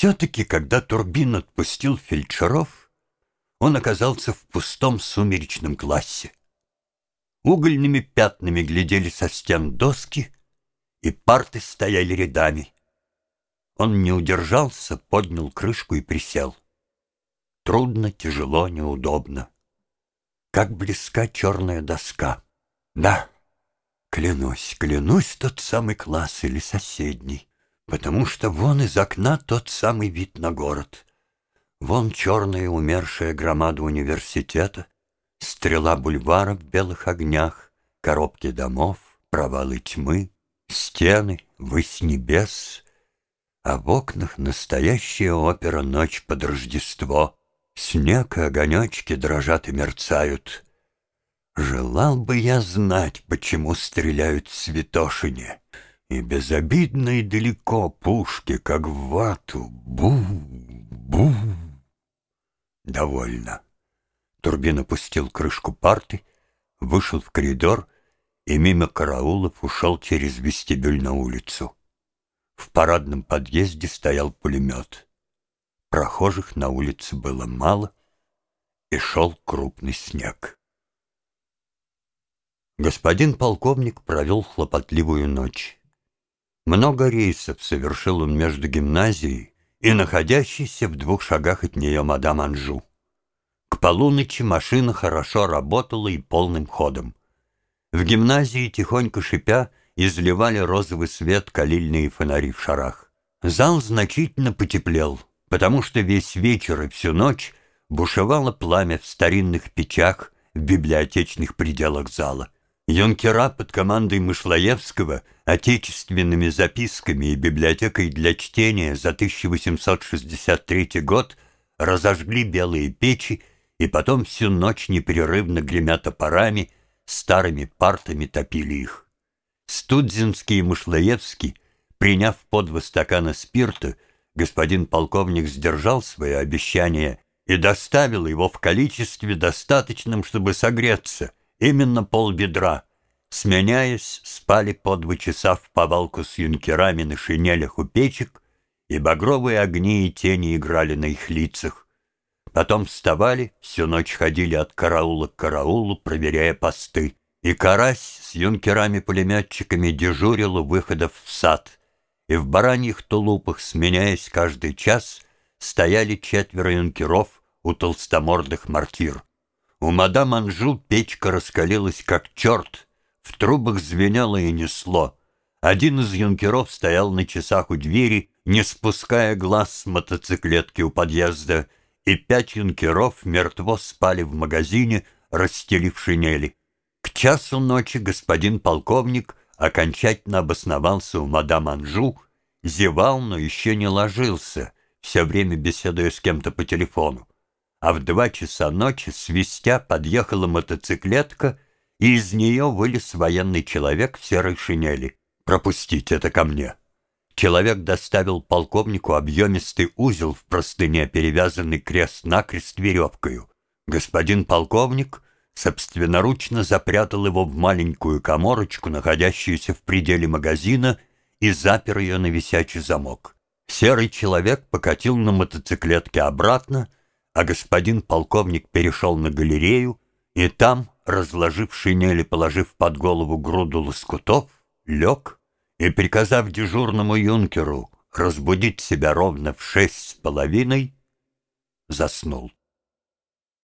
все-таки, когда Турбин отпустил фельдшеров, он оказался в пустом сумеречном классе. Угольными пятнами глядели со стен доски, и парты стояли рядами. Он не удержался, поднял крышку и присел. Трудно, тяжело, неудобно. Как близка черная доска. Да, клянусь, клянусь, тот самый класс или соседний, потому что вон из окна тот самый вид на город. Вон черная умершая громада университета, стрела бульвара в белых огнях, коробки домов, провалы тьмы, стены, высь небес — а в окнах настоящая опера «Ночь под Рождество». Снег и огонечки дрожат и мерцают. Желал бы я знать, почему стреляют в Святошине. И безобидно далеко пушки, как в вату. Бу, бу. Довольно. Турбин опустил крышку парты, вышел в коридор и мимо караулов ушел через вестибюль на улицу. В парадном подъезде стоял пулемет. Прохожих на улице было мало, и шел крупный снег. Господин полковник провел хлопотливую ночь. Много рейсов совершил он между гимназией и находящейся в двух шагах от нее мадам Анжу. К полуночи машина хорошо работала и полным ходом. В гимназии, тихонько шипя, изливали розовый свет калильные фонари в шарах. Зал значительно потеплел, потому что весь вечер и всю ночь бушевало пламя в старинных печах в библиотечных пределах зала. Юнкера под командой Мышлоевского отечественными записками и библиотекой для чтения за 1863 год разожгли белые печи и потом всю ночь непрерывно гремя топорами, старыми партами топили их. Студзинский и Мышлоевский, приняв по два стакана спирта, господин полковник сдержал свое обещание и доставил его в количестве достаточном, чтобы согреться, именно полбедра. Сменяясь, спали по два часа в повалку с юнкерами на шинелях у печек, и багровые огни и тени играли на их лицах. Потом вставали, всю ночь ходили от караула к караулу, проверяя посты. И Карась с юнкерами-пулеметчиками дежурил у выходов в сад, и в бараньих тулупах, сменяясь каждый час, стояли четверо юнкеров у толстомордых мортир. У мадам Анжу печка раскалилась как черт, в трубах звенело и несло. Один из юнкеров стоял на часах у двери, не спуская глаз с мотоциклетки у подъезда, и пять юнкеров мертво спали в магазине, расстелив шинели. К часу ночи господин полковник окончательно обосновался у мадам Анжу, зевал, но еще не ложился, все время беседуя с кем-то по телефону. А в два часа ночи, свистя, подъехала мотоциклетка, и из нее вылез военный человек в серой шинели. «Пропустить это ко мне!» Человек доставил полковнику объемистый узел в простыне, перевязанный крест-накрест веревкою. Господин полковник собственноручно запрятал его в маленькую коморочку, находящуюся в пределе магазина, и запер ее на висячий замок. Серый человек покатил на мотоциклетке обратно, а господин полковник перешел на галерею, и там, разложив шинели, положив под голову груду лоскутов, лег и, приказав дежурному юнкеру разбудить себя ровно в шесть с половиной, заснул.